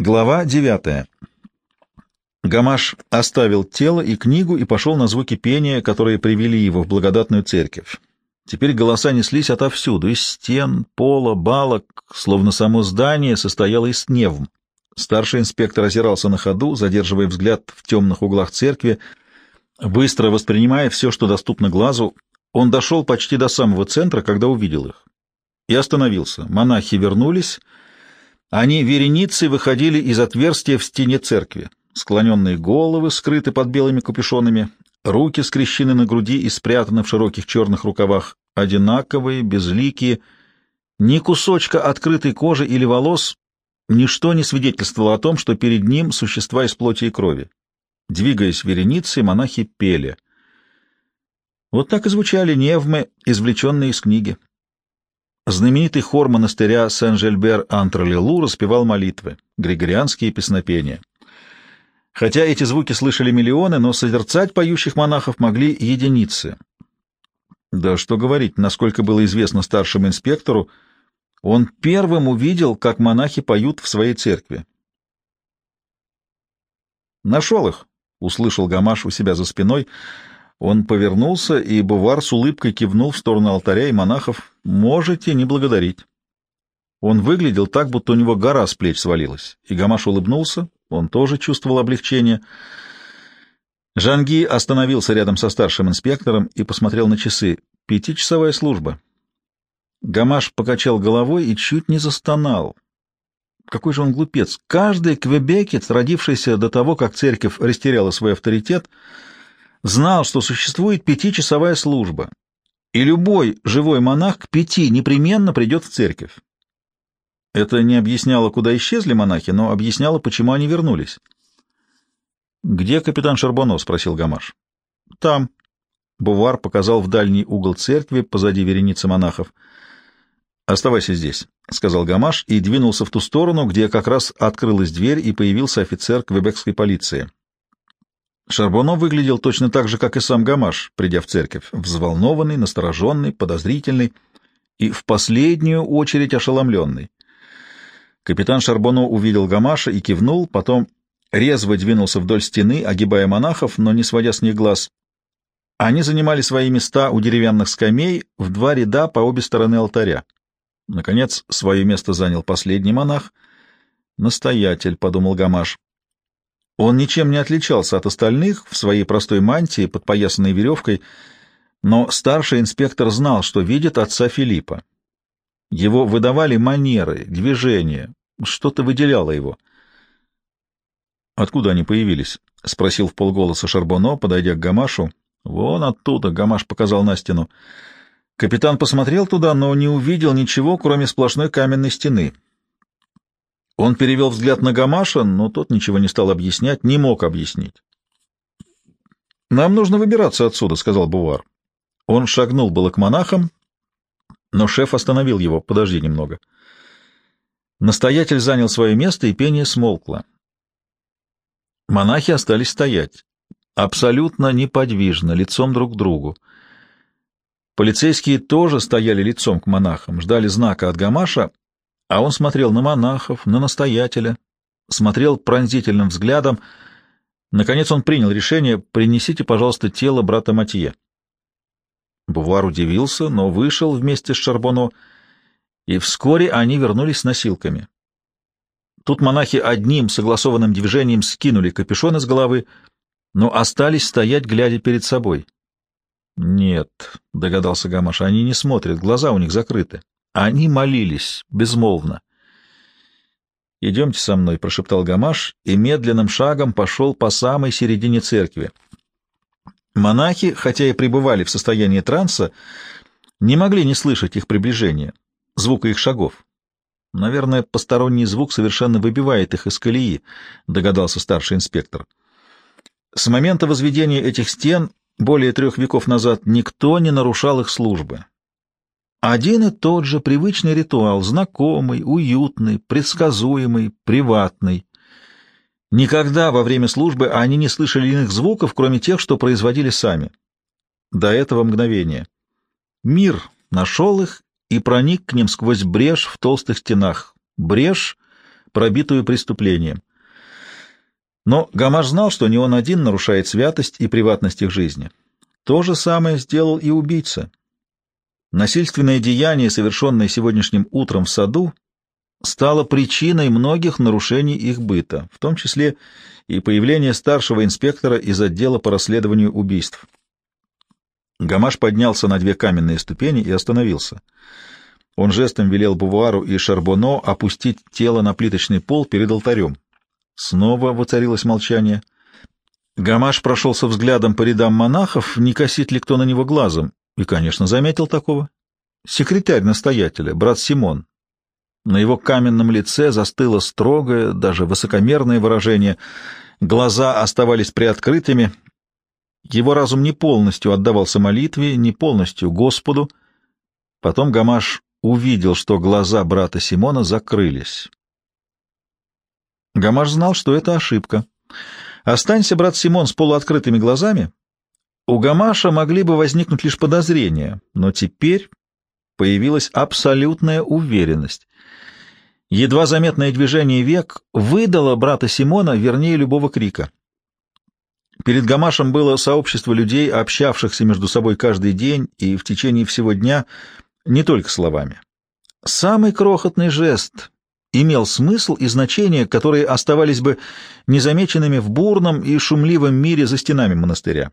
Глава девятая. Гамаш оставил тело и книгу и пошел на звуки пения, которые привели его в благодатную церковь. Теперь голоса неслись отовсюду, из стен, пола, балок, словно само здание состояло из невм. Старший инспектор озирался на ходу, задерживая взгляд в темных углах церкви, быстро воспринимая все, что доступно глазу. Он дошел почти до самого центра, когда увидел их. И остановился. Монахи вернулись — они вереницей выходили из отверстия в стене церкви. Склоненные головы скрыты под белыми капюшонами, руки скрещены на груди и спрятаны в широких черных рукавах, одинаковые, безликие. Ни кусочка открытой кожи или волос, ничто не свидетельствовало о том, что перед ним существа из плоти и крови. Двигаясь вереницей, монахи пели. Вот так и звучали невмы, извлеченные из книги. Знаменитый хор монастыря Сен-Жельбер-Антр-Лилу распевал молитвы, григорианские песнопения. Хотя эти звуки слышали миллионы, но созерцать поющих монахов могли единицы. Да что говорить, насколько было известно старшему инспектору, он первым увидел, как монахи поют в своей церкви. «Нашел их!» — услышал Гамаш у себя за спиной — он повернулся, и Бувар с улыбкой кивнул в сторону алтаря и монахов. «Можете не благодарить». Он выглядел так, будто у него гора с плеч свалилась. И Гамаш улыбнулся, он тоже чувствовал облегчение. Жанги остановился рядом со старшим инспектором и посмотрел на часы. Пятичасовая служба. Гамаш покачал головой и чуть не застонал. Какой же он глупец! Каждый квебекец, родившийся до того, как церковь растеряла свой авторитет, — знал, что существует пятичасовая служба, и любой живой монах к пяти непременно придет в церковь. Это не объясняло, куда исчезли монахи, но объясняло, почему они вернулись. «Где капитан Шарбоно?» — спросил Гамаш. «Там». Бувар показал в дальний угол церкви позади вереницы монахов. «Оставайся здесь», — сказал Гамаш и двинулся в ту сторону, где как раз открылась дверь и появился офицер квебекской полиции. Шарбоно выглядел точно так же, как и сам Гамаш, придя в церковь, взволнованный, настороженный, подозрительный и в последнюю очередь ошеломленный. Капитан Шарбоно увидел Гамаша и кивнул, потом резво двинулся вдоль стены, огибая монахов, но не сводя с них глаз. Они занимали свои места у деревянных скамей в два ряда по обе стороны алтаря. Наконец, свое место занял последний монах. «Настоятель», — подумал Гамаш. Он ничем не отличался от остальных в своей простой мантии, подпоясанной веревкой, но старший инспектор знал, что видит отца Филиппа. Его выдавали манеры, движения, что-то выделяло его. «Откуда они появились?» — спросил в полголоса Шарбоно, подойдя к Гамашу. «Вон оттуда», — Гамаш показал на стену. Капитан посмотрел туда, но не увидел ничего, кроме сплошной каменной стены. Он перевел взгляд на Гамаша, но тот ничего не стал объяснять, не мог объяснить. «Нам нужно выбираться отсюда», — сказал Бувар. Он шагнул было к монахам, но шеф остановил его. «Подожди немного». Настоятель занял свое место, и пение смолкло. Монахи остались стоять, абсолютно неподвижно, лицом друг к другу. Полицейские тоже стояли лицом к монахам, ждали знака от Гамаша, а он смотрел на монахов, на настоятеля, смотрел пронзительным взглядом. Наконец он принял решение «принесите, пожалуйста, тело брата Матье». Бувар удивился, но вышел вместе с Шарбоно, и вскоре они вернулись с носилками. Тут монахи одним согласованным движением скинули капюшон из головы, но остались стоять, глядя перед собой. «Нет», — догадался Гамаш, — «они не смотрят, глаза у них закрыты». Они молились безмолвно. «Идемте со мной», — прошептал Гамаш и медленным шагом пошел по самой середине церкви. Монахи, хотя и пребывали в состоянии транса, не могли не слышать их приближения, звука их шагов. Наверное, посторонний звук совершенно выбивает их из колеи, догадался старший инспектор. С момента возведения этих стен более трех веков назад никто не нарушал их службы. Один и тот же привычный ритуал, знакомый, уютный, предсказуемый, приватный. Никогда во время службы они не слышали иных звуков, кроме тех, что производили сами. До этого мгновения. Мир нашел их и проник к ним сквозь брешь в толстых стенах. Брешь, пробитую преступлением. Но Гамаш знал, что не он один нарушает святость и приватность их жизни. То же самое сделал и убийца. Насильственное деяние, совершенное сегодняшним утром в саду, стало причиной многих нарушений их быта, в том числе и появление старшего инспектора из отдела по расследованию убийств. Гамаш поднялся на две каменные ступени и остановился. Он жестом велел Бувуару и Шарбоно опустить тело на плиточный пол перед алтарем. Снова воцарилось молчание. Гамаш прошелся взглядом по рядам монахов, не косит ли кто на него глазом, и, конечно, заметил такого. Секретарь настоятеля, брат Симон. На его каменном лице застыло строгое, даже высокомерное выражение. Глаза оставались приоткрытыми. Его разум не полностью отдавался молитве, не полностью Господу. Потом Гамаш увидел, что глаза брата Симона закрылись. Гамаш знал, что это ошибка. Останься, брат Симон, с полуоткрытыми глазами, у Гамаша могли бы возникнуть лишь подозрения, но теперь появилась абсолютная уверенность. Едва заметное движение век выдало брата Симона вернее любого крика. Перед Гамашем было сообщество людей, общавшихся между собой каждый день и в течение всего дня, не только словами. Самый крохотный жест имел смысл и значение, которые оставались бы незамеченными в бурном и шумливом мире за стенами монастыря.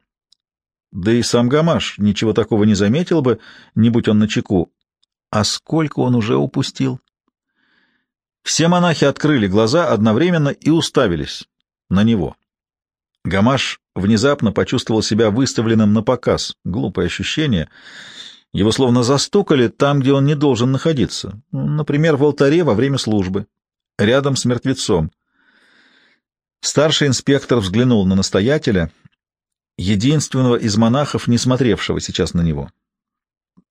Да и сам Гамаш ничего такого не заметил бы, не будь он начеку. А сколько он уже упустил? Все монахи открыли глаза одновременно и уставились на него. Гамаш внезапно почувствовал себя выставленным на показ. Глупое ощущение. Его словно застукали там, где он не должен находиться. Например, в алтаре во время службы. Рядом с мертвецом. Старший инспектор взглянул на настоятеля, единственного из монахов, не смотревшего сейчас на него.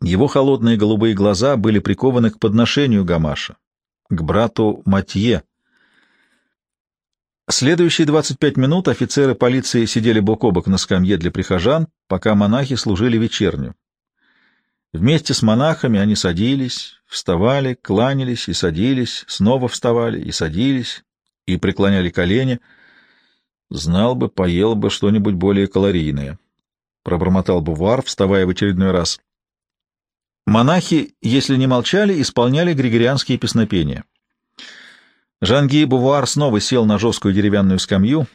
Его холодные голубые глаза были прикованы к подношению Гамаша к брату Матье. Следующие 25 минут офицеры полиции сидели бок о бок на скамье для прихожан, пока монахи служили вечерню. Вместе с монахами они садились, вставали, кланялись и садились, снова вставали и садились, и преклоняли колени. Знал бы, поел бы что-нибудь более калорийное. Пробормотал Бувар, вставая в очередной раз. Монахи, если не молчали, исполняли григорианские песнопения. Жанги Бувуар снова сел на жесткую деревянную скамью.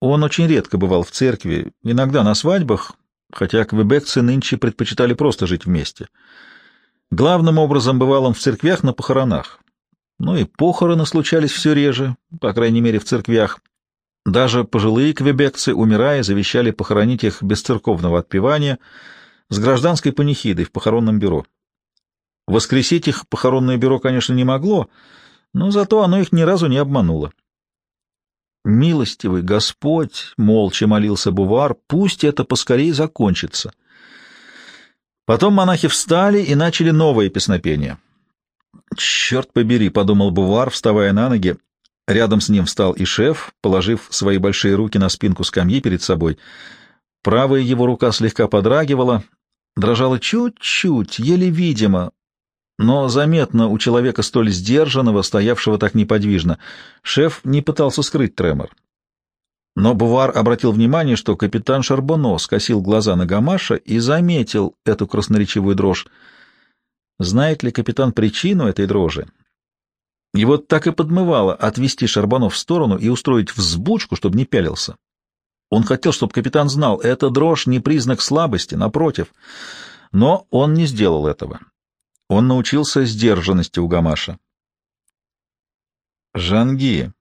Он очень редко бывал в церкви, иногда на свадьбах, хотя квебекцы нынче предпочитали просто жить вместе. Главным образом бывал он в церквях на похоронах. Ну и похороны случались все реже, по крайней мере в церквях. Даже пожилые квебекцы, умирая, завещали похоронить их без церковного отпевания — с гражданской панихидой в похоронном бюро. Воскресить их похоронное бюро, конечно, не могло, но зато оно их ни разу не обмануло. «Милостивый Господь!» — молча молился Бувар, — «пусть это поскорее закончится». Потом монахи встали и начали новое песнопение. «Черт побери!» — подумал Бувар, вставая на ноги. Рядом с ним встал и шеф, положив свои большие руки на спинку скамьи перед собой. Правая его рука слегка подрагивала, дрожала чуть-чуть, еле видимо, но заметно у человека столь сдержанного, стоявшего так неподвижно. Шеф не пытался скрыть тремор. Но Бувар обратил внимание, что капитан Шарбоно скосил глаза на Гамаша и заметил эту красноречивую дрожь. Знает ли капитан причину этой дрожи? И вот так и подмывало отвести Шарбоно в сторону и устроить взбучку, чтобы не пялился. Он хотел, чтобы капитан знал, эта дрожь не признак слабости, напротив. Но он не сделал этого. Он научился сдержанности у Гамаша. «Жанги»,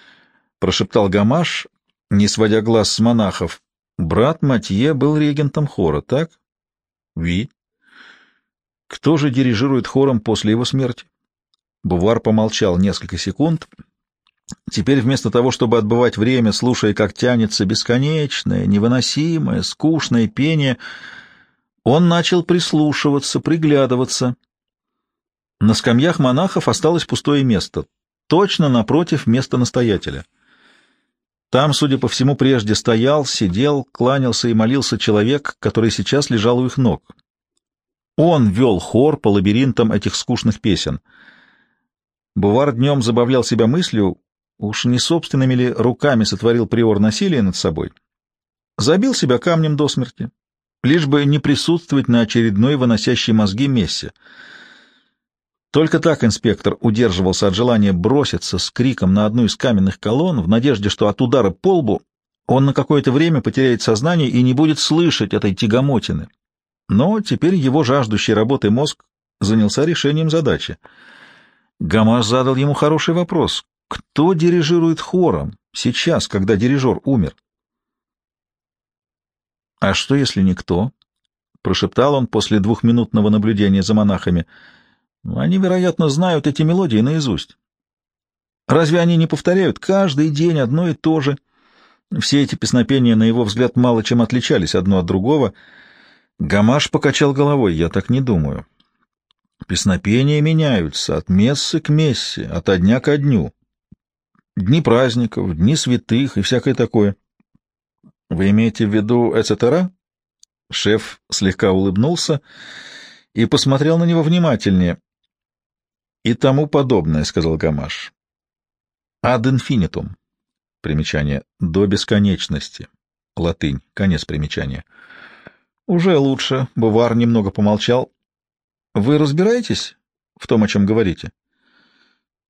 — прошептал Гамаш, не сводя глаз с монахов, — «брат Матье был регентом хора, так?» «Ви». «Кто же дирижирует хором после его смерти?» Бувар помолчал несколько секунд, — Теперь вместо того, чтобы отбывать время, слушая, как тянется бесконечное, невыносимое, скучное пение, он начал прислушиваться, приглядываться. На скамьях монахов осталось пустое место, точно напротив места настоятеля. Там, судя по всему, прежде стоял, сидел, кланялся и молился человек, который сейчас лежал у их ног. Он вел хор по лабиринтам этих скучных песен — Бувар днем забавлял себя мыслью, уж не собственными ли руками сотворил приор насилие над собой. Забил себя камнем до смерти, лишь бы не присутствовать на очередной выносящей мозги мессе. Только так инспектор удерживался от желания броситься с криком на одну из каменных колонн в надежде, что от удара по лбу он на какое-то время потеряет сознание и не будет слышать этой тягомотины. Но теперь его жаждущий работы мозг занялся решением задачи. Гамаш задал ему хороший вопрос. Кто дирижирует хором сейчас, когда дирижер умер? — А что, если никто? — прошептал он после двухминутного наблюдения за монахами. — Они, вероятно, знают эти мелодии наизусть. Разве они не повторяют каждый день одно и то же? Все эти песнопения, на его взгляд, мало чем отличались одно от другого. Гамаш покачал головой. Я так не думаю. Песнопения меняются от мессы к мессе, от дня ко дню. Дни праздников, дни святых и всякое такое. Вы имеете в виду эцетера? Шеф слегка улыбнулся и посмотрел на него внимательнее. И тому подобное, — сказал Гамаш. Ад инфинитум. Примечание. До бесконечности. Латынь. Конец примечания. Уже лучше. Бувар немного помолчал. Вы разбираетесь в том, о чем говорите?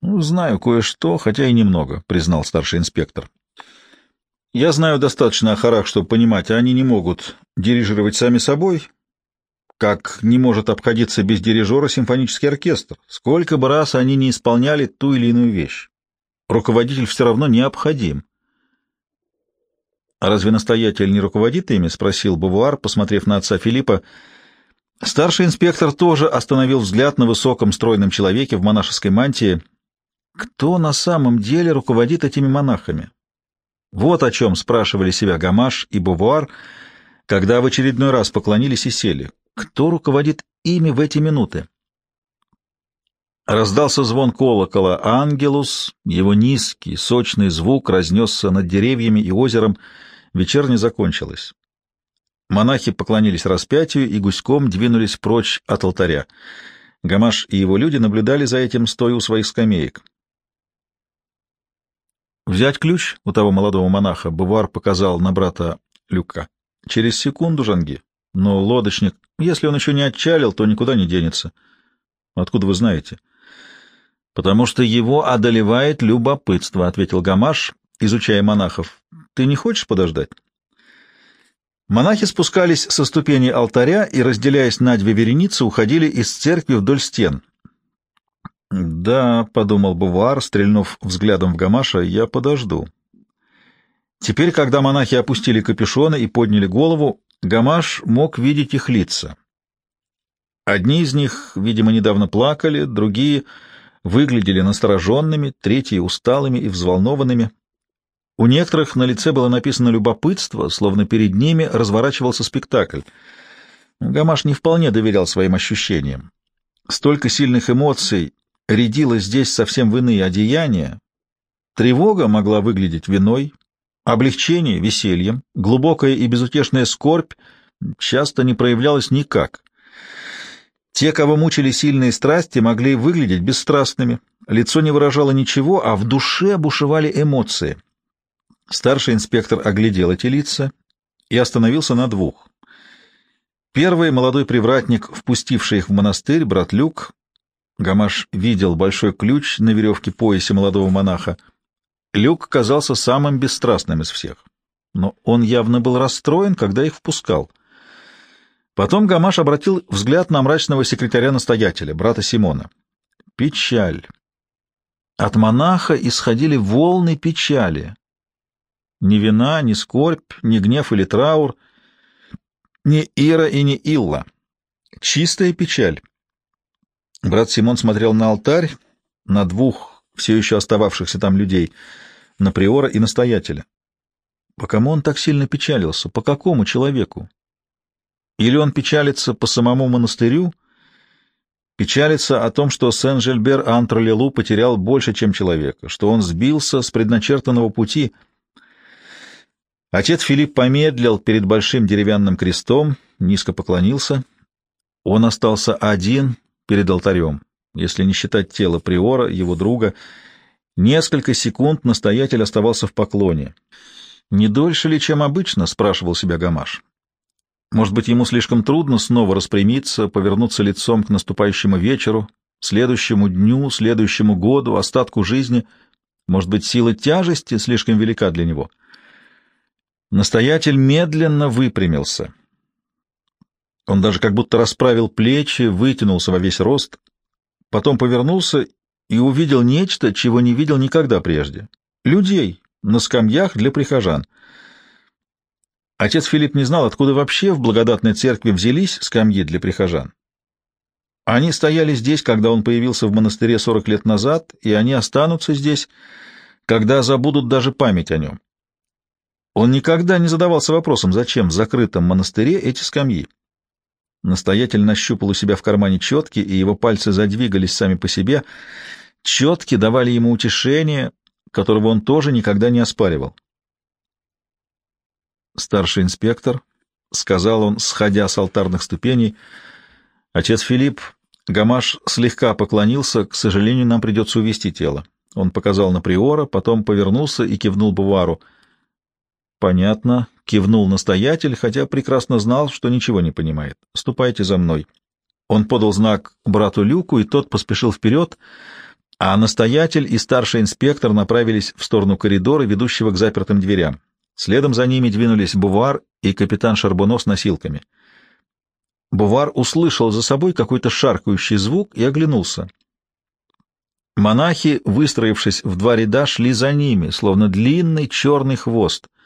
Ну, знаю кое-что, хотя и немного, признал старший инспектор. Я знаю достаточно о хорах, чтобы понимать, они не могут дирижировать сами собой, как не может обходиться без дирижера симфонический оркестр, сколько бы раз они не исполняли ту или иную вещь руководитель все равно необходим. «А разве настоятель не руководит ими?» — спросил Бавуар, посмотрев на отца Филиппа. Старший инспектор тоже остановил взгляд на высоком стройном человеке в монашеской мантии. Кто на самом деле руководит этими монахами? Вот о чем спрашивали себя Гамаш и Бавуар, когда в очередной раз поклонились и сели. Кто руководит ими в эти минуты? Раздался звон колокола «Ангелус», его низкий, сочный звук разнесся над деревьями и озером. Вечерня закончилась. Монахи поклонились распятию и гуськом двинулись прочь от алтаря. Гамаш и его люди наблюдали за этим, стоя у своих скамеек. «Взять ключ у того молодого монаха», — Бувар показал на брата Люка. «Через секунду, Жанги. Но лодочник, если он еще не отчалил, то никуда не денется. Откуда вы знаете?» «Потому что его одолевает любопытство», — ответил Гамаш, изучая монахов. «Ты не хочешь подождать?» Монахи спускались со ступени алтаря и, разделяясь на две вереницы, уходили из церкви вдоль стен. «Да», — подумал Бувар, стрельнув взглядом в Гамаша, — «я подожду». Теперь, когда монахи опустили капюшоны и подняли голову, Гамаш мог видеть их лица. Одни из них, видимо, недавно плакали, другие — выглядели настороженными, третьи — усталыми и взволнованными. У некоторых на лице было написано любопытство, словно перед ними разворачивался спектакль. Гамаш не вполне доверял своим ощущениям. Столько сильных эмоций рядило здесь совсем в иные одеяния. Тревога могла выглядеть виной, облегчение — весельем, глубокая и безутешная скорбь часто не проявлялась никак. Те, кого мучили сильные страсти, могли выглядеть бесстрастными, лицо не выражало ничего, а в душе бушевали эмоции. Старший инспектор оглядел эти лица и остановился на двух. Первый молодой привратник, впустивший их в монастырь, брат Люк. Гамаш видел большой ключ на веревке поясе молодого монаха. Люк казался самым бесстрастным из всех, но он явно был расстроен, когда их впускал. Потом Гамаш обратил взгляд на мрачного секретаря-настоятеля, брата Симона. Печаль. От монаха исходили волны печали. Ни вина, ни скорбь, ни гнев или траур, ни Ира и ни Илла. Чистая печаль. Брат Симон смотрел на алтарь, на двух все еще остававшихся там людей, на приора и настоятеля. По кому он так сильно печалился? По какому человеку? Или он печалится по самому монастырю, печалится о том, что Сен-Жельбер Антролелу потерял больше, чем человека, что он сбился с предначертанного пути. Отец Филипп помедлил перед большим деревянным крестом, низко поклонился. Он остался один перед алтарем. если не считать тело Приора, его друга. Несколько секунд настоятель оставался в поклоне. «Не дольше ли, чем обычно?» — спрашивал себя Гамаш. «Может быть, ему слишком трудно снова распрямиться, повернуться лицом к наступающему вечеру, следующему дню, следующему году, остатку жизни. Может быть, сила тяжести слишком велика для него?» Настоятель медленно выпрямился. Он даже как будто расправил плечи, вытянулся во весь рост, потом повернулся и увидел нечто, чего не видел никогда прежде. Людей на скамьях для прихожан. Отец Филипп не знал, откуда вообще в благодатной церкви взялись скамьи для прихожан. Они стояли здесь, когда он появился в монастыре 40 лет назад, и они останутся здесь, когда забудут даже память о нем. Он никогда не задавался вопросом, зачем в закрытом монастыре эти скамьи. Настоятель нащупал у себя в кармане четки, и его пальцы задвигались сами по себе. Четки давали ему утешение, которого он тоже никогда не оспаривал. «Старший инспектор», — сказал он, сходя с алтарных ступеней, — «отец Филипп, Гамаш слегка поклонился, к сожалению, нам придется увести тело». Он показал на приора, потом повернулся и кивнул Бувару. «Понятно», — кивнул настоятель, хотя прекрасно знал, что ничего не понимает. «Ступайте за мной». Он подал знак брату Люку, и тот поспешил вперед, а настоятель и старший инспектор направились в сторону коридора, ведущего к запертым дверям. Следом за ними двинулись Бувар и капитан Шарбоно с носилками. Бувар услышал за собой какой-то шаркающий звук и оглянулся. Монахи, выстроившись в два ряда, шли за ними, словно длинный черный хвост —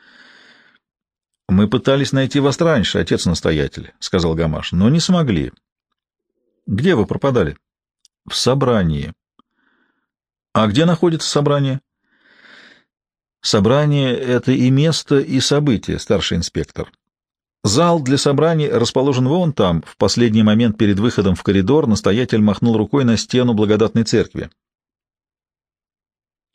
«Мы пытались найти вас раньше, отец-настоятель», — сказал Гамаш, — «но не смогли». «Где вы пропадали?» «В собрании». «А где находится собрание?» «Собрание — это и место, и событие, старший инспектор. Зал для собраний расположен вон там. В последний момент перед выходом в коридор настоятель махнул рукой на стену благодатной церкви.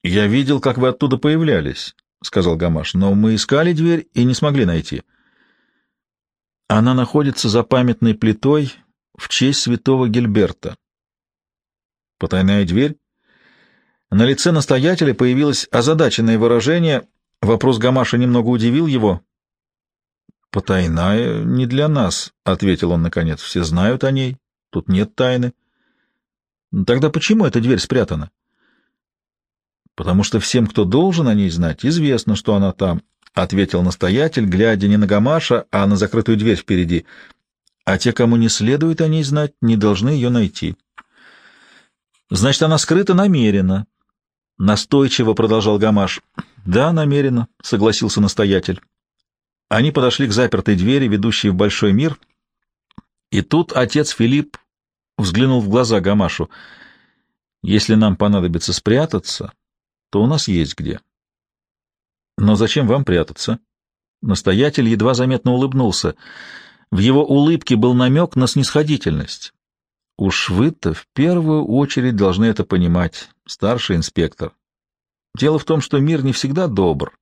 «Я видел, как вы оттуда появлялись. — сказал Гамаш, — но мы искали дверь и не смогли найти. Она находится за памятной плитой в честь святого Гильберта. Потайная дверь? На лице настоятеля появилось озадаченное выражение. Вопрос Гамаша немного удивил его. «Потайная не для нас», — ответил он наконец. «Все знают о ней. Тут нет тайны». «Тогда почему эта дверь спрятана?» Потому что всем, кто должен о ней знать, известно, что она там, — ответил настоятель, глядя не на Гамаша, а на закрытую дверь впереди. А те, кому не следует о ней знать, не должны ее найти. Значит, она скрыта намеренно. Настойчиво продолжал Гамаш. Да, намеренно, — согласился настоятель. Они подошли к запертой двери, ведущей в большой мир, и тут отец Филипп взглянул в глаза Гамашу. «Если нам понадобится спрятаться, то у нас есть где. Но зачем вам прятаться? Настоятель едва заметно улыбнулся. В его улыбке был намек на снисходительность. Уж вы-то в первую очередь должны это понимать, старший инспектор. Дело в том, что мир не всегда добр.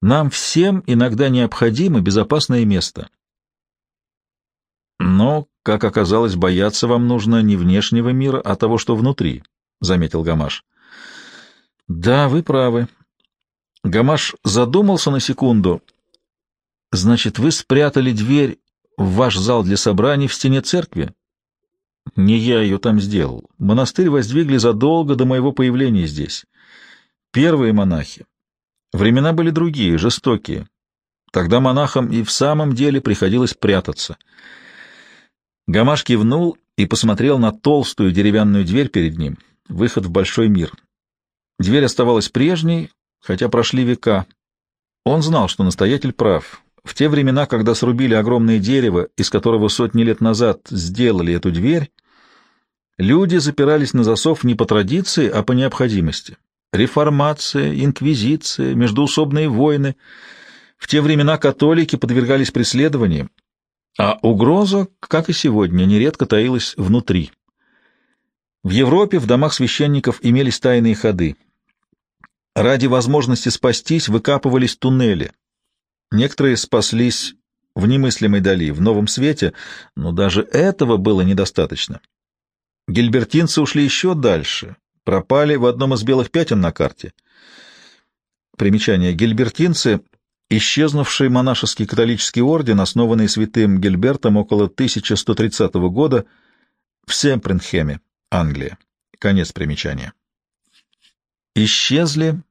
Нам всем иногда необходимо безопасное место. Но, как оказалось, бояться вам нужно не внешнего мира, а того, что внутри, — заметил Гамаш. Да, вы правы. Гамаш задумался на секунду. Значит, вы спрятали дверь в ваш зал для собраний в стене церкви? Не я ее там сделал. Монастырь воздвигли задолго до моего появления здесь. Первые монахи. Времена были другие, жестокие. Тогда монахам и в самом деле приходилось прятаться. Гамаш кивнул и посмотрел на толстую деревянную дверь перед ним, выход в большой мир. Дверь оставалась прежней, хотя прошли века. Он знал, что настоятель прав. В те времена, когда срубили огромное дерево, из которого сотни лет назад сделали эту дверь, люди запирались на засов не по традиции, а по необходимости. Реформация, инквизиция, междоусобные войны. В те времена католики подвергались преследованиям, а угроза, как и сегодня, нередко таилась внутри. В Европе в домах священников имелись тайные ходы — Ради возможности спастись выкапывались туннели. Некоторые спаслись в немыслимой дали, в новом свете, но даже этого было недостаточно. Гильбертинцы ушли еще дальше, пропали в одном из белых пятен на карте. Примечание. Гильбертинцы — исчезнувший монашеский католический орден, основанный святым Гильбертом около 1130 года в Семпренхеме, Англия. Конец примечания. Исчезли,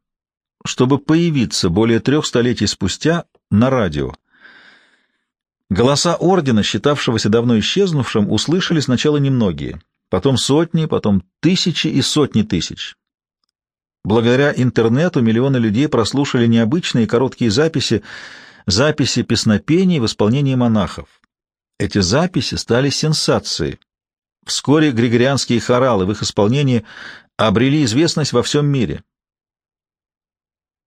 чтобы появиться более трех столетий спустя на радио. Голоса ордена, считавшегося давно исчезнувшим, услышали сначала немногие, потом сотни, потом тысячи и сотни тысяч. Благодаря интернету миллионы людей прослушали необычные короткие записи, записи песнопений в исполнении монахов. Эти записи стали сенсацией. Вскоре григорианские хоралы в их исполнении обрели известность во всем мире.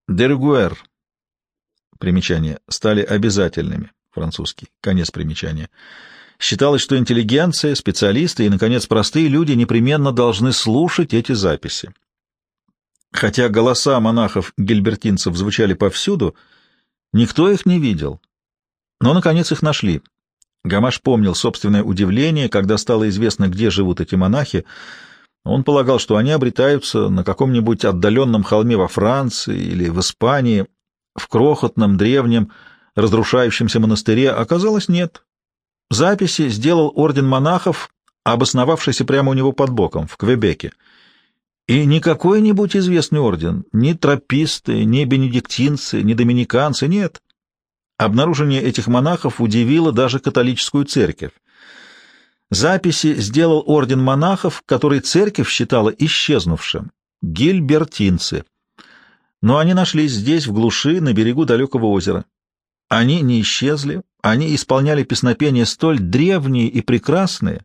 Дергуэр. Примечание. Стали обязательными. Французский. Конец примечания. Считалось, что интеллигенция, специалисты и, наконец, простые люди непременно должны слушать эти записи. Хотя голоса монахов-гильбертинцев звучали повсюду, никто их не видел. Но, наконец, их нашли. Гамаш помнил собственное удивление, когда стало известно, где живут эти монахи. Он полагал, что они обретаются на каком-нибудь отдаленном холме во Франции или в Испании, в крохотном, древнем, разрушающемся монастыре. Оказалось, нет. Записи сделал орден монахов, обосновавшийся прямо у него под боком, в Квебеке. И не какой-нибудь известный орден, ни трописты, ни бенедиктинцы, ни доминиканцы, нет. Обнаружение этих монахов удивило даже католическую церковь. Записи сделал орден монахов, который церковь считала исчезнувшим — гильбертинцы. Но они нашлись здесь, в глуши, на берегу далекого озера. Они не исчезли, они исполняли песнопения столь древние и прекрасные,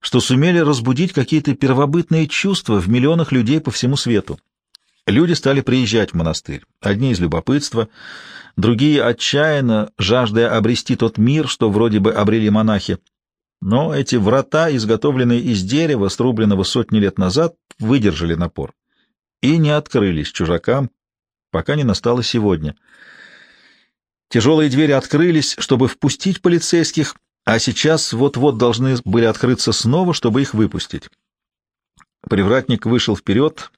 что сумели разбудить какие-то первобытные чувства в миллионах людей по всему свету. Люди стали приезжать в монастырь, одни из любопытства — другие отчаянно, жаждая обрести тот мир, что вроде бы обрели монахи. Но эти врата, изготовленные из дерева, срубленного сотни лет назад, выдержали напор и не открылись чужакам, пока не настало сегодня. Тяжелые двери открылись, чтобы впустить полицейских, а сейчас вот-вот должны были открыться снова, чтобы их выпустить. Привратник вышел вперед,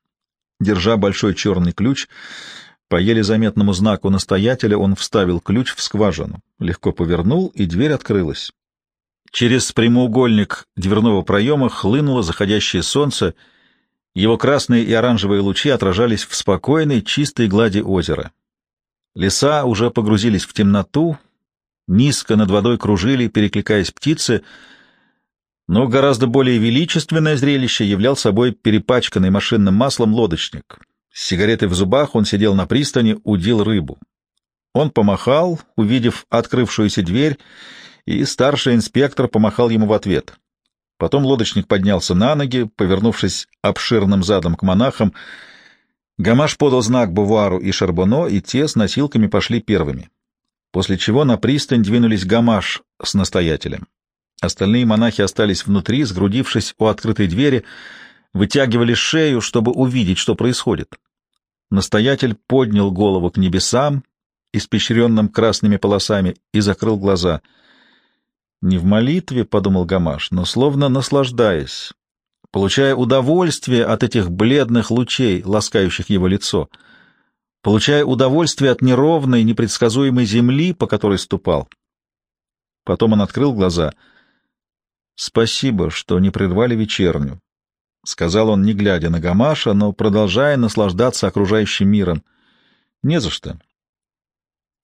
держа большой черный ключ — по еле заметному знаку настоятеля он вставил ключ в скважину, легко повернул, и дверь открылась. Через прямоугольник дверного проема хлынуло заходящее солнце, его красные и оранжевые лучи отражались в спокойной, чистой глади озера. Леса уже погрузились в темноту, низко над водой кружили, перекликаясь птицы, но гораздо более величественное зрелище являл собой перепачканный машинным маслом лодочник — с сигаретой в зубах он сидел на пристани, удил рыбу. Он помахал, увидев открывшуюся дверь, и старший инспектор помахал ему в ответ. Потом лодочник поднялся на ноги, повернувшись обширным задом к монахам. Гамаш подал знак Бувару и Шарбоно, и те с носилками пошли первыми. После чего на пристань двинулись Гамаш с настоятелем. Остальные монахи остались внутри, сгрудившись у открытой двери, вытягивали шею, чтобы увидеть, что происходит. Настоятель поднял голову к небесам, испещренным красными полосами, и закрыл глаза. Не в молитве, — подумал Гамаш, — но словно наслаждаясь, получая удовольствие от этих бледных лучей, ласкающих его лицо, получая удовольствие от неровной, непредсказуемой земли, по которой ступал. Потом он открыл глаза. «Спасибо, что не прервали вечерню», — сказал он, не глядя на Гамаша, но продолжая наслаждаться окружающим миром. — Не за что.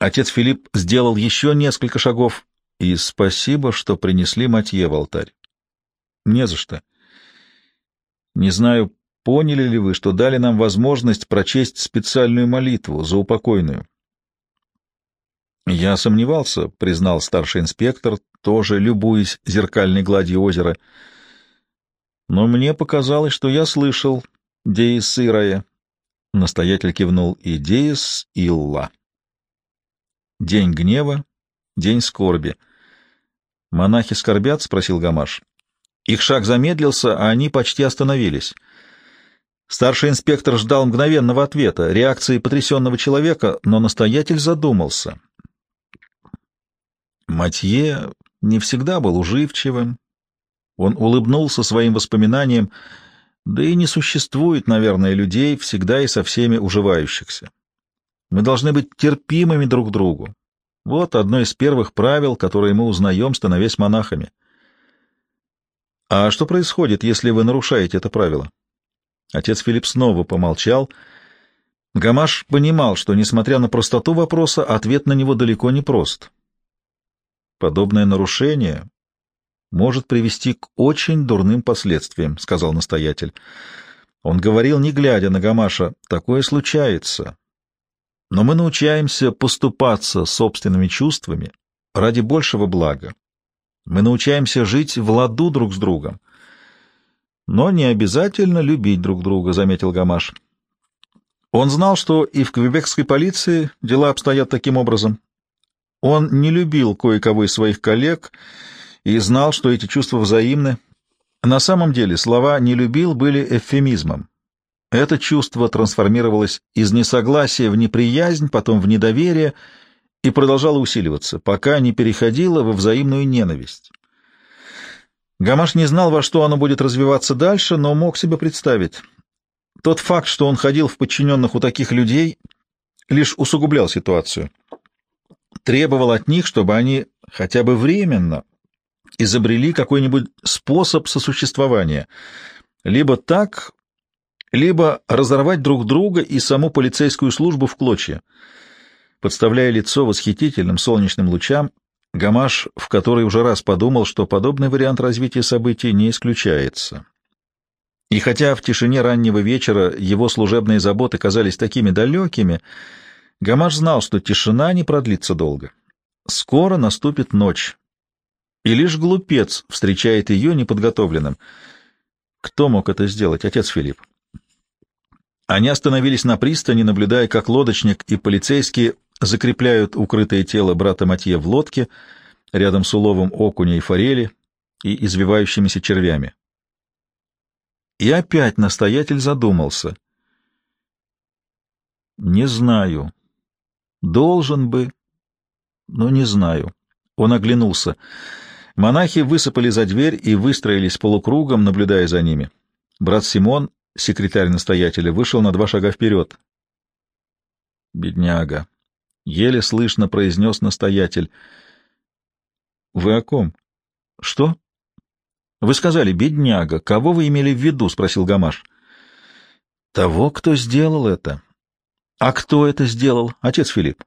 Отец Филипп сделал еще несколько шагов, и спасибо, что принесли Матье в алтарь. — Не за что. Не знаю, поняли ли вы, что дали нам возможность прочесть специальную молитву за упокойную. — Я сомневался, — признал старший инспектор, тоже любуясь зеркальной гладью озера, — но мне показалось, что я слышал «Деис Ирая». Настоятель кивнул и «Деис Илла». День гнева, день скорби. «Монахи скорбят?» — спросил Гамаш. Их шаг замедлился, а они почти остановились. Старший инспектор ждал мгновенного ответа, реакции потрясенного человека, но настоятель задумался. Матье не всегда был уживчивым, Он улыбнулся своим воспоминаниям, да и не существует, наверное, людей, всегда и со всеми уживающихся. Мы должны быть терпимыми друг к другу. Вот одно из первых правил, которые мы узнаем, становясь монахами. А что происходит, если вы нарушаете это правило? Отец Филипп снова помолчал. Гамаш понимал, что, несмотря на простоту вопроса, ответ на него далеко не прост. Подобное нарушение может привести к очень дурным последствиям, — сказал настоятель. Он говорил, не глядя на Гамаша, — такое случается. Но мы научаемся поступаться собственными чувствами ради большего блага. Мы научаемся жить в ладу друг с другом. Но не обязательно любить друг друга, — заметил Гамаш. Он знал, что и в квебекской полиции дела обстоят таким образом. Он не любил кое-кого из своих коллег и знал, что эти чувства взаимны. На самом деле слова «не любил» были эвфемизмом. Это чувство трансформировалось из несогласия в неприязнь, потом в недоверие и продолжало усиливаться, пока не переходило во взаимную ненависть. Гамаш не знал, во что оно будет развиваться дальше, но мог себе представить. Тот факт, что он ходил в подчиненных у таких людей, лишь усугублял ситуацию. Требовал от них, чтобы они хотя бы временно изобрели какой-нибудь способ сосуществования. Либо так, либо разорвать друг друга и саму полицейскую службу в клочья. Подставляя лицо восхитительным солнечным лучам, Гамаш в который уже раз подумал, что подобный вариант развития событий не исключается. И хотя в тишине раннего вечера его служебные заботы казались такими далекими, Гамаш знал, что тишина не продлится долго. Скоро наступит ночь, и лишь глупец встречает ее неподготовленным. Кто мог это сделать, отец Филипп? Они остановились на пристани, наблюдая, как лодочник и полицейские закрепляют укрытое тело брата Матье в лодке рядом с уловом окуня и форели и извивающимися червями. И опять настоятель задумался. «Не знаю. Должен бы, но не знаю». Он оглянулся. Монахи высыпали за дверь и выстроились полукругом, наблюдая за ними. Брат Симон Секретарь настоятеля вышел на два шага вперед. «Бедняга!» — еле слышно произнес настоятель. «Вы о ком?» «Что?» «Вы сказали, бедняга. Кого вы имели в виду?» — спросил Гамаш. «Того, кто сделал это». «А кто это сделал, отец Филипп?»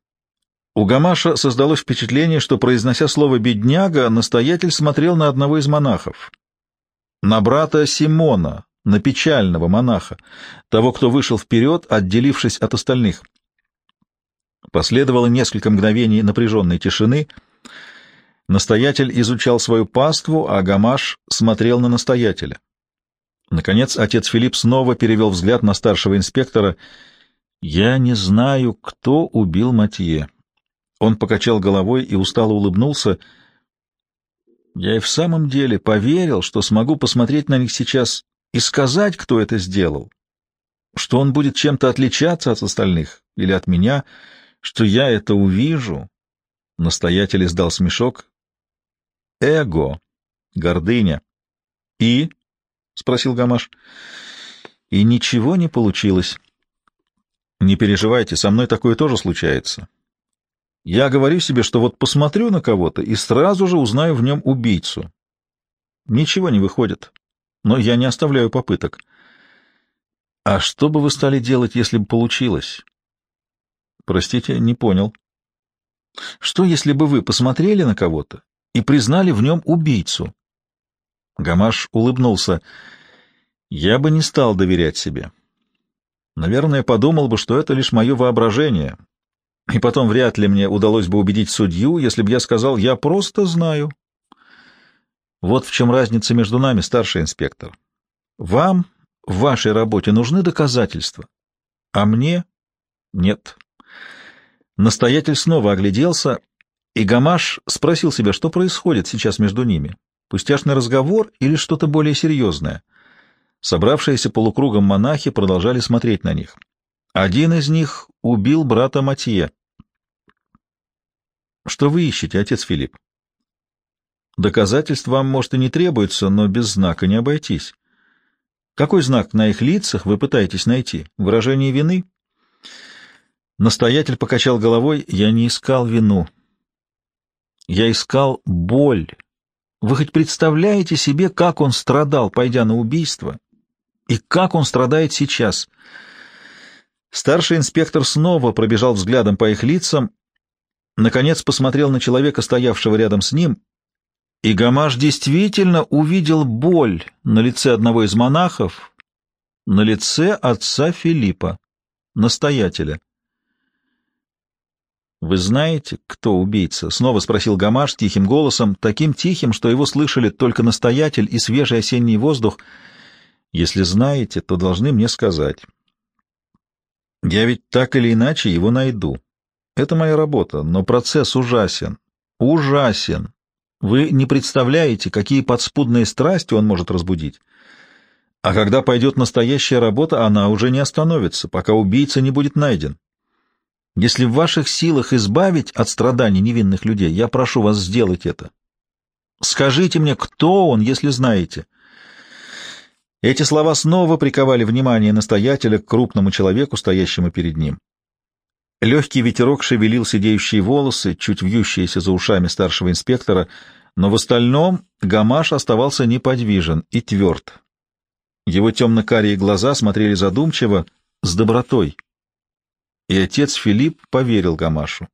У Гамаша создалось впечатление, что, произнося слово «бедняга», настоятель смотрел на одного из монахов. На брата Симона, на печального монаха, того, кто вышел вперед, отделившись от остальных. Последовало несколько мгновений напряженной тишины. Настоятель изучал свою паству, а Гамаш смотрел на настоятеля. Наконец отец Филипп снова перевел взгляд на старшего инспектора. «Я не знаю, кто убил Матье». Он покачал головой и устало улыбнулся. «Я и в самом деле поверил, что смогу посмотреть на них сейчас и сказать, кто это сделал, что он будет чем-то отличаться от остальных или от меня, что я это увижу. Настоятель издал смешок. Эго, гордыня. И? — спросил Гамаш. И ничего не получилось. Не переживайте, со мной такое тоже случается. Я говорю себе, что вот посмотрю на кого-то и сразу же узнаю в нем убийцу. Ничего не выходит но я не оставляю попыток. А что бы вы стали делать, если бы получилось? Простите, не понял. Что, если бы вы посмотрели на кого-то и признали в нем убийцу? Гамаш улыбнулся. Я бы не стал доверять себе. Наверное, подумал бы, что это лишь мое воображение. И потом вряд ли мне удалось бы убедить судью, если бы я сказал «я просто знаю». Вот в чем разница между нами, старший инспектор. Вам в вашей работе нужны доказательства, а мне нет. Настоятель снова огляделся, и Гамаш спросил себя, что происходит сейчас между ними. Пустяшный разговор или что-то более серьезное? Собравшиеся полукругом монахи продолжали смотреть на них. Один из них убил брата Матье. — Что вы ищете, отец Филипп? Доказательств вам, может, и не требуется, но без знака не обойтись. Какой знак на их лицах вы пытаетесь найти? Выражение вины? Настоятель покачал головой. Я не искал вину. Я искал боль. Вы хоть представляете себе, как он страдал, пойдя на убийство? И как он страдает сейчас? Старший инспектор снова пробежал взглядом по их лицам, наконец посмотрел на человека, стоявшего рядом с ним, и Гамаш действительно увидел боль на лице одного из монахов, на лице отца Филиппа, настоятеля. «Вы знаете, кто убийца?» — снова спросил Гамаш тихим голосом, таким тихим, что его слышали только настоятель и свежий осенний воздух. «Если знаете, то должны мне сказать. Я ведь так или иначе его найду. Это моя работа, но процесс ужасен. Ужасен. Вы не представляете, какие подспудные страсти он может разбудить. А когда пойдет настоящая работа, она уже не остановится, пока убийца не будет найден. Если в ваших силах избавить от страданий невинных людей, я прошу вас сделать это. Скажите мне, кто он, если знаете. Эти слова снова приковали внимание настоятеля к крупному человеку, стоящему перед ним. Легкий ветерок шевелил сидеющие волосы, чуть вьющиеся за ушами старшего инспектора, но в остальном Гамаш оставался неподвижен и тверд. Его темно-карие глаза смотрели задумчиво, с добротой. И отец Филипп поверил Гамашу.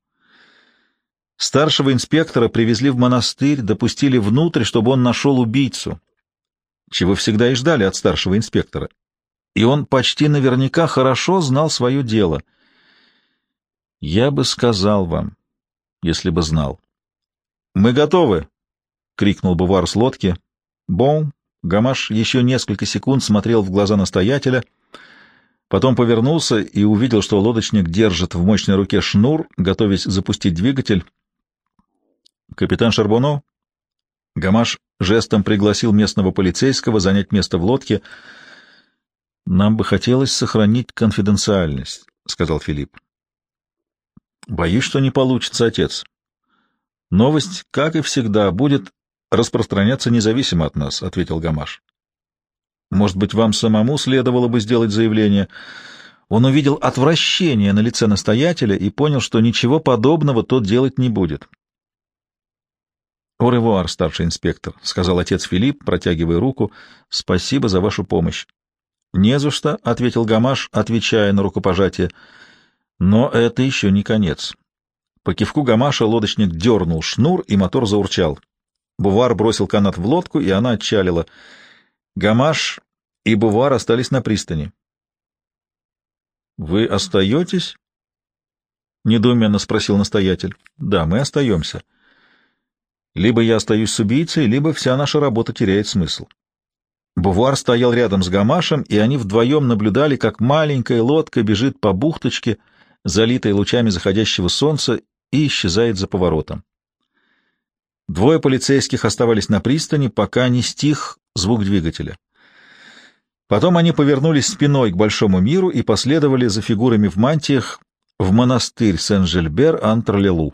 Старшего инспектора привезли в монастырь, допустили внутрь, чтобы он нашел убийцу, чего всегда и ждали от старшего инспектора. И он почти наверняка хорошо знал свое дело — я бы сказал вам, если бы знал. Мы готовы, крикнул Бувар с лодки. Бом. Гамаш еще несколько секунд смотрел в глаза настоятеля, потом повернулся и увидел, что лодочник держит в мощной руке шнур, готовясь запустить двигатель. Капитан Шарбоно. Гамаш жестом пригласил местного полицейского занять место в лодке. Нам бы хотелось сохранить конфиденциальность, сказал Филипп. Боюсь, что не получится, отец. Новость, как и всегда, будет распространяться независимо от нас, ответил Гамаш. Может быть, вам самому следовало бы сделать заявление. Он увидел отвращение на лице настоятеля и понял, что ничего подобного тот делать не будет. «Оревуар, старший инспектор», — сказал отец Филипп, протягивая руку. «Спасибо за вашу помощь». «Не за что», — ответил Гамаш, отвечая на рукопожатие. Но это еще не конец. По кивку Гамаша лодочник дернул шнур, и мотор заурчал. Бувар бросил канат в лодку, и она отчалила. Гамаш и Бувар остались на пристани. — Вы остаетесь? — недоуменно спросил настоятель. — Да, мы остаемся. Либо я остаюсь с убийцей, либо вся наша работа теряет смысл. Бувар стоял рядом с Гамашем, и они вдвоем наблюдали, как маленькая лодка бежит по бухточке, — залитой лучами заходящего солнца, и исчезает за поворотом. Двое полицейских оставались на пристани, пока не стих звук двигателя. Потом они повернулись спиной к большому миру и последовали за фигурами в мантиях в монастырь Сен-Жильбер-Антрлелу.